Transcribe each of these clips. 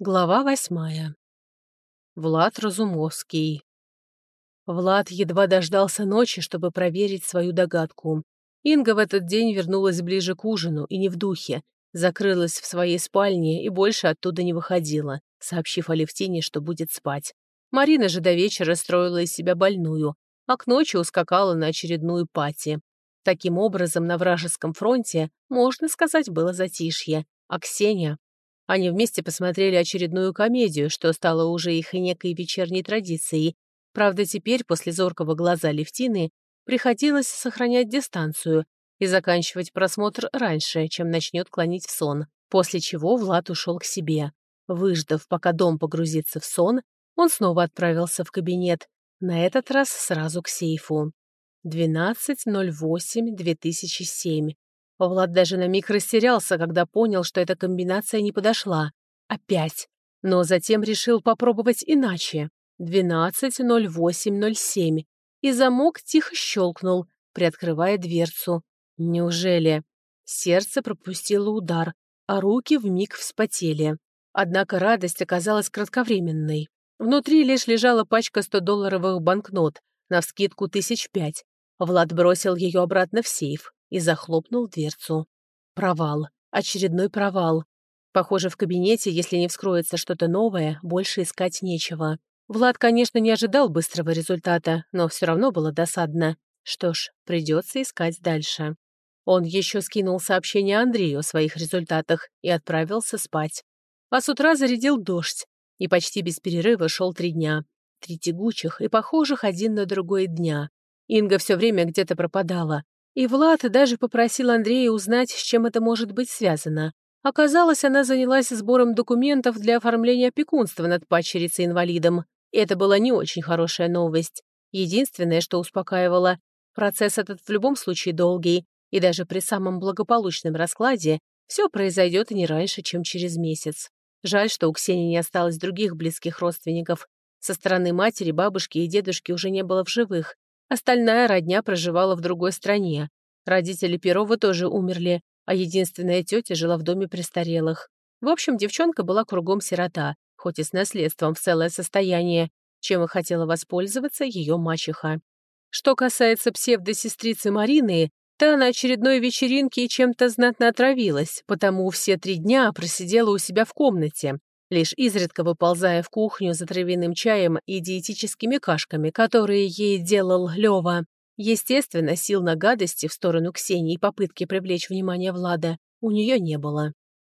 Глава восьмая. Влад Разумовский. Влад едва дождался ночи, чтобы проверить свою догадку. Инга в этот день вернулась ближе к ужину и не в духе. Закрылась в своей спальне и больше оттуда не выходила, сообщив Алевтине, что будет спать. Марина же до вечера строила из себя больную, а к ночи ускакала на очередную пати. Таким образом, на вражеском фронте, можно сказать, было затишье, а Ксения они вместе посмотрели очередную комедию, что стало уже их некой вечерней традицией. Правда, теперь, после зоркого глаза Левтины, приходилось сохранять дистанцию и заканчивать просмотр раньше, чем начнет клонить в сон, после чего Влад ушел к себе. Выждав, пока дом погрузится в сон, он снова отправился в кабинет, на этот раз сразу к сейфу. 12.08.2007. Влад даже на миг растерялся, когда понял, что эта комбинация не подошла. Опять. Но затем решил попробовать иначе. 12.08.07. И замок тихо щелкнул, приоткрывая дверцу. Неужели? Сердце пропустило удар, а руки вмиг вспотели. Однако радость оказалась кратковременной. Внутри лишь лежала пачка 100-долларовых банкнот, навскидку тысяч пять. Влад бросил ее обратно в сейф и захлопнул дверцу. Провал. Очередной провал. Похоже, в кабинете, если не вскроется что-то новое, больше искать нечего. Влад, конечно, не ожидал быстрого результата, но все равно было досадно. Что ж, придется искать дальше. Он еще скинул сообщение Андрею о своих результатах и отправился спать. А с утра зарядил дождь, и почти без перерыва шел три дня. Три тягучих и похожих один на другой дня. Инга все время где-то пропадала. И Влад даже попросил Андрея узнать, с чем это может быть связано. Оказалось, она занялась сбором документов для оформления опекунства над падчерицей-инвалидом. Это была не очень хорошая новость. Единственное, что успокаивало, процесс этот в любом случае долгий, и даже при самом благополучном раскладе все произойдет не раньше, чем через месяц. Жаль, что у Ксении не осталось других близких родственников. Со стороны матери, бабушки и дедушки уже не было в живых, Остальная родня проживала в другой стране. Родители Перова тоже умерли, а единственная тетя жила в доме престарелых. В общем, девчонка была кругом сирота, хоть и с наследством в целое состояние, чем и хотела воспользоваться ее мачеха. Что касается псевдосестрицы Марины, та на очередной вечеринке чем-то знатно отравилась, потому все три дня просидела у себя в комнате, лишь изредка выползая в кухню за травяным чаем и диетическими кашками, которые ей делал Лёва. Естественно, сил на гадости в сторону Ксении и попытки привлечь внимание Влада у нее не было.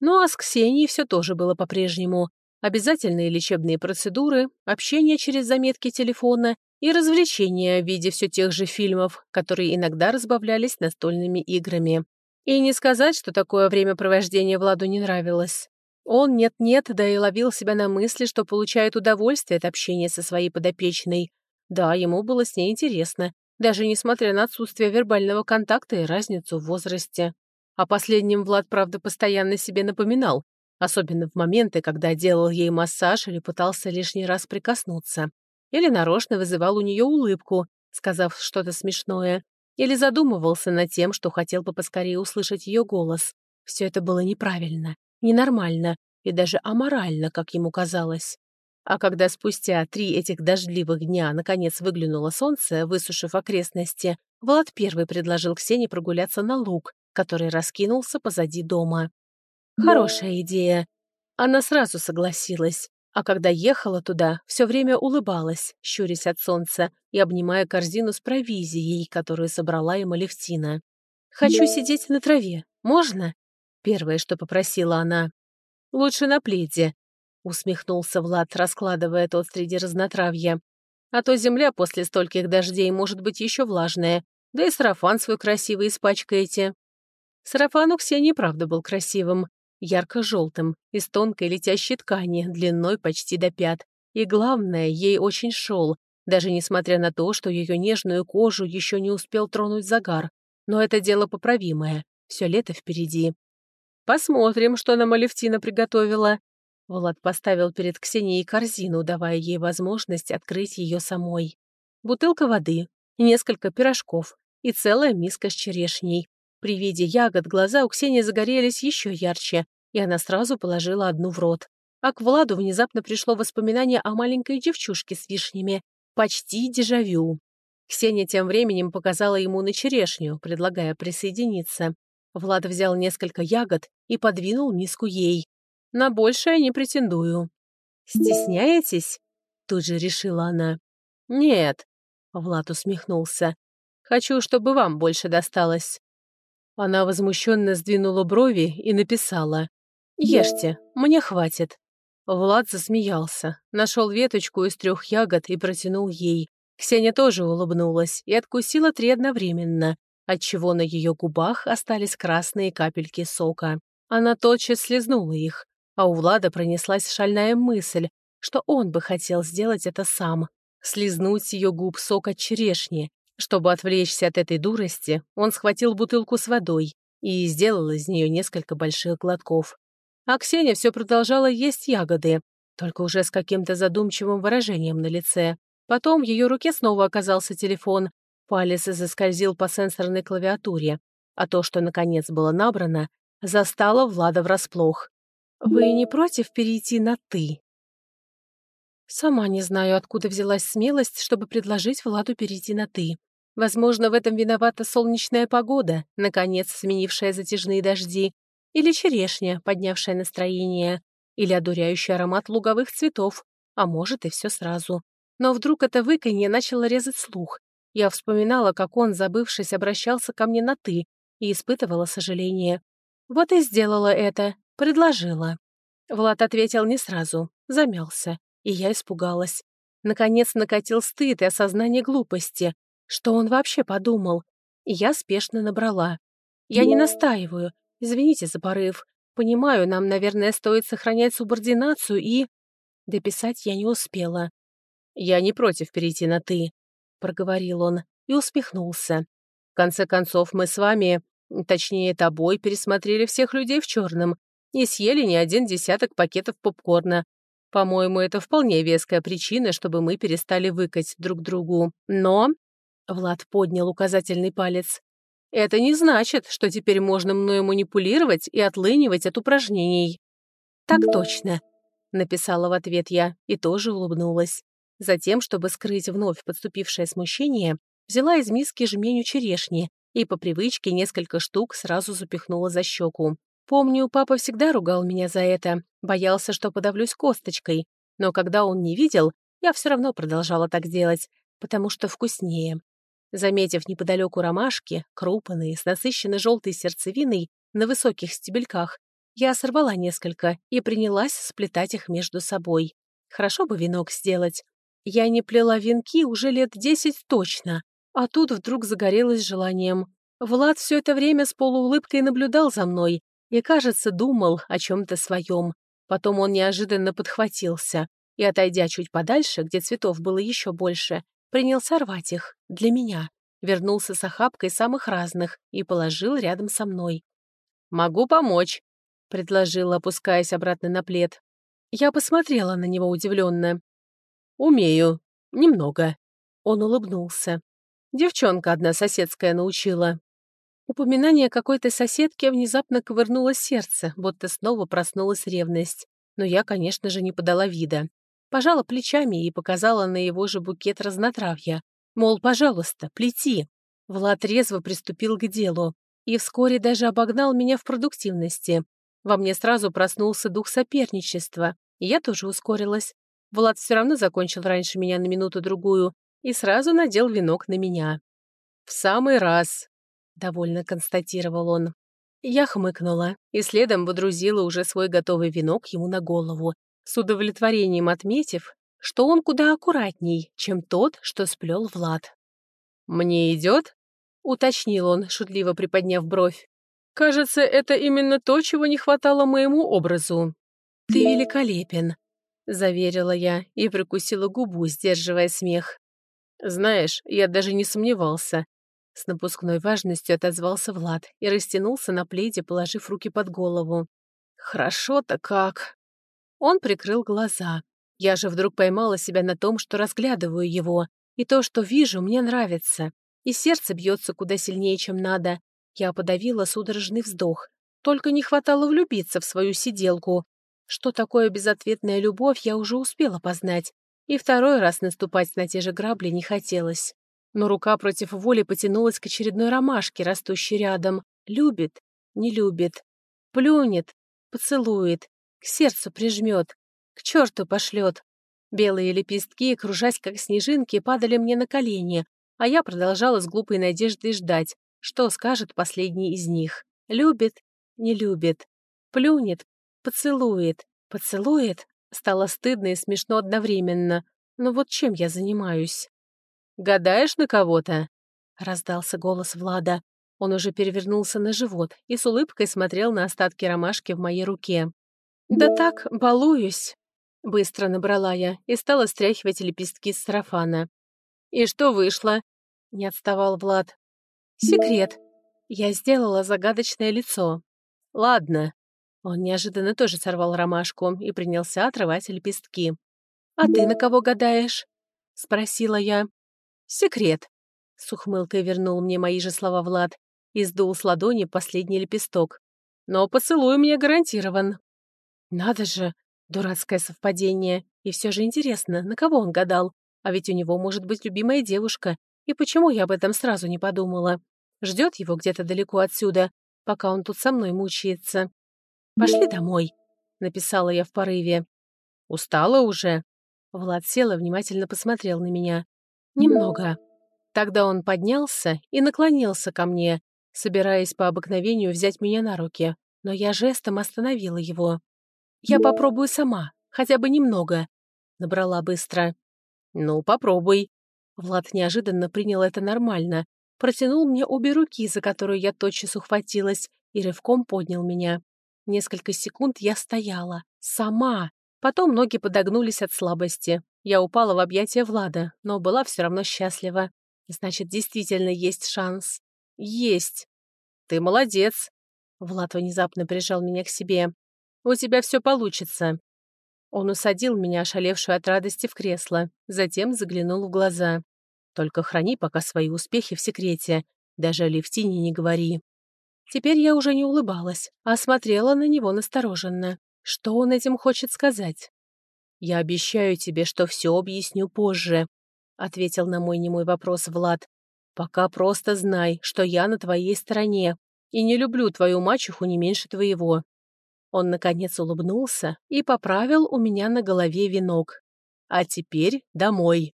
Ну а с Ксенией все тоже было по-прежнему. Обязательные лечебные процедуры, общение через заметки телефона и развлечения в виде все тех же фильмов, которые иногда разбавлялись настольными играми. И не сказать, что такое времяпровождение Владу не нравилось. Он нет-нет, да и ловил себя на мысли, что получает удовольствие от общения со своей подопечной. Да, ему было с ней интересно, даже несмотря на отсутствие вербального контакта и разницу в возрасте. О последнем Влад, правда, постоянно себе напоминал, особенно в моменты, когда делал ей массаж или пытался лишний раз прикоснуться. Или нарочно вызывал у нее улыбку, сказав что-то смешное. Или задумывался над тем, что хотел бы поскорее услышать ее голос. Все это было неправильно ненормально и даже аморально, как ему казалось. А когда спустя три этих дождливых дня наконец выглянуло солнце, высушив окрестности, Влад первый предложил Ксении прогуляться на луг, который раскинулся позади дома. Хорошая идея. Она сразу согласилась, а когда ехала туда, все время улыбалась, щурясь от солнца и обнимая корзину с провизией, которую собрала ему Левтина. «Хочу сидеть на траве. Можно?» Первое, что попросила она. «Лучше на пледе», — усмехнулся Влад, раскладывая тот среди разнотравья. «А то земля после стольких дождей может быть еще влажная, да и сарафан свой красивый испачкаете». Сарафан у Ксении правда был красивым, ярко-желтым, из тонкой летящей ткани, длиной почти до пят. И главное, ей очень шел, даже несмотря на то, что ее нежную кожу еще не успел тронуть загар. Но это дело поправимое, все лето впереди. Посмотрим, что нам Алевтина приготовила». Влад поставил перед Ксенией корзину, давая ей возможность открыть ее самой. Бутылка воды, несколько пирожков и целая миска с черешней. При виде ягод глаза у Ксении загорелись еще ярче, и она сразу положила одну в рот. а к Владу внезапно пришло воспоминание о маленькой девчушке с вишнями. Почти дежавю. Ксения тем временем показала ему на черешню, предлагая присоединиться. Влад взял несколько ягод и подвинул миску ей. «На большее не претендую». «Стесняетесь?» — тут же решила она. «Нет», — Влад усмехнулся. «Хочу, чтобы вам больше досталось». Она возмущенно сдвинула брови и написала. «Ешьте, мне хватит». Влад засмеялся, нашел веточку из трех ягод и протянул ей. Ксения тоже улыбнулась и откусила три одновременно, отчего на ее губах остались красные капельки сока. Она тотчас слезнула их, а у Влада пронеслась шальная мысль, что он бы хотел сделать это сам. Слизнуть с ее губ сок от черешни. Чтобы отвлечься от этой дурости, он схватил бутылку с водой и сделал из нее несколько больших глотков. А Ксения все продолжала есть ягоды, только уже с каким-то задумчивым выражением на лице. Потом в ее руке снова оказался телефон. Палец заскользил по сенсорной клавиатуре, а то, что наконец было набрано, застало Влада врасплох. «Вы не против перейти на «ты»?» Сама не знаю, откуда взялась смелость, чтобы предложить Владу перейти на «ты». Возможно, в этом виновата солнечная погода, наконец сменившая затяжные дожди, или черешня, поднявшая настроение, или одуряющий аромат луговых цветов, а может и все сразу. Но вдруг это выканье начало резать слух. Я вспоминала, как он, забывшись, обращался ко мне на «ты» и испытывала сожаление. Вот и сделала это, предложила. Влад ответил не сразу, замялся, и я испугалась. Наконец накатил стыд и осознание глупости. Что он вообще подумал? И я спешно набрала. Я не настаиваю, Извините за порыв. Понимаю, нам, наверное, стоит сохранять субординацию и...» Дописать я не успела. «Я не против перейти на «ты», — проговорил он и усмехнулся. «В конце концов, мы с вами, точнее, тобой, пересмотрели всех людей в черном и съели не один десяток пакетов попкорна. По-моему, это вполне веская причина, чтобы мы перестали выкать друг другу. Но...» Влад поднял указательный палец. Это не значит, что теперь можно мною манипулировать и отлынивать от упражнений». «Так точно», — написала в ответ я и тоже улыбнулась. Затем, чтобы скрыть вновь подступившее смущение, взяла из миски жменю черешни и по привычке несколько штук сразу запихнула за щеку. Помню, папа всегда ругал меня за это, боялся, что подавлюсь косточкой, но когда он не видел, я все равно продолжала так делать, потому что вкуснее. Заметив неподалеку ромашки, крупные, с насыщенной желтой сердцевиной, на высоких стебельках, я сорвала несколько и принялась сплетать их между собой. Хорошо бы венок сделать. Я не плела венки уже лет десять точно, а тут вдруг загорелась желанием. Влад все это время с полуулыбкой наблюдал за мной и, кажется, думал о чем-то своем. Потом он неожиданно подхватился и, отойдя чуть подальше, где цветов было еще больше, принялся рвать их, для меня, вернулся с охапкой самых разных и положил рядом со мной. «Могу помочь», — предложил, опускаясь обратно на плед. Я посмотрела на него удивленно. «Умею. Немного». Он улыбнулся. Девчонка одна соседская научила. Упоминание какой-то соседки внезапно ковырнуло сердце, будто снова проснулась ревность. Но я, конечно же, не подала вида пожала плечами и показала на его же букет разнотравья. Мол, пожалуйста, плети. Влад резво приступил к делу и вскоре даже обогнал меня в продуктивности. Во мне сразу проснулся дух соперничества, и я тоже ускорилась. Влад все равно закончил раньше меня на минуту-другую и сразу надел венок на меня. «В самый раз», — довольно констатировал он. Я хмыкнула и следом водрузила уже свой готовый венок ему на голову, с удовлетворением отметив, что он куда аккуратней, чем тот, что сплел Влад. «Мне идет?» — уточнил он, шутливо приподняв бровь. «Кажется, это именно то, чего не хватало моему образу». «Ты великолепен», — заверила я и прикусила губу, сдерживая смех. «Знаешь, я даже не сомневался». С напускной важностью отозвался Влад и растянулся на пледе, положив руки под голову. «Хорошо-то как!» Он прикрыл глаза. Я же вдруг поймала себя на том, что разглядываю его, и то, что вижу, мне нравится. И сердце бьется куда сильнее, чем надо. Я подавила судорожный вздох. Только не хватало влюбиться в свою сиделку. Что такое безответная любовь, я уже успела познать, и второй раз наступать на те же грабли не хотелось. Но рука против воли потянулась к очередной ромашке, растущей рядом. Любит, не любит. Плюнет, поцелует, к сердцу прижмет, к черту пошлет. Белые лепестки, кружась как снежинки, падали мне на колени, а я продолжала с глупой надеждой ждать, что скажет последний из них. Любит, не любит. Плюнет, поцелует, поцелует. Стало стыдно и смешно одновременно. Но вот чем я занимаюсь? «Гадаешь на кого-то?» — раздался голос Влада. Он уже перевернулся на живот и с улыбкой смотрел на остатки ромашки в моей руке. «Да так, балуюсь!» Быстро набрала я и стала стряхивать лепестки с сарафана. «И что вышло?» — не отставал Влад. «Секрет. Я сделала загадочное лицо. Ладно». Он неожиданно тоже сорвал ромашку и принялся отрывать лепестки. «А ты на кого гадаешь?» — спросила я. «Секрет», — с ухмылкой вернул мне мои же слова Влад и сдул с ладони последний лепесток. «Но поцелуй мне гарантирован». «Надо же, дурацкое совпадение. И все же интересно, на кого он гадал? А ведь у него может быть любимая девушка. И почему я об этом сразу не подумала? Ждет его где-то далеко отсюда, пока он тут со мной мучается. «Пошли домой», — написала я в порыве. «Устала уже?» Влад сел и внимательно посмотрел на меня. Немного. Тогда он поднялся и наклонился ко мне, собираясь по обыкновению взять меня на руки, но я жестом остановила его. «Я попробую сама, хотя бы немного», — набрала быстро. «Ну, попробуй». Влад неожиданно принял это нормально, протянул мне обе руки, за которую я тотчас ухватилась, и рывком поднял меня. Несколько секунд я стояла. Сама. Потом ноги подогнулись от слабости. Я упала в объятия Влада, но была все равно счастлива. Значит, действительно есть шанс. Есть. Ты молодец. Влад внезапно прижал меня к себе. У тебя все получится. Он усадил меня, ошалевшую от радости, в кресло, затем заглянул в глаза. Только храни пока свои успехи в секрете, даже Левтине не говори. Теперь я уже не улыбалась, а смотрела на него настороженно. Что он этим хочет сказать? «Я обещаю тебе, что все объясню позже», — ответил на мой немой вопрос Влад. «Пока просто знай, что я на твоей стороне и не люблю твою мачеху не меньше твоего». Он, наконец, улыбнулся и поправил у меня на голове венок. «А теперь домой».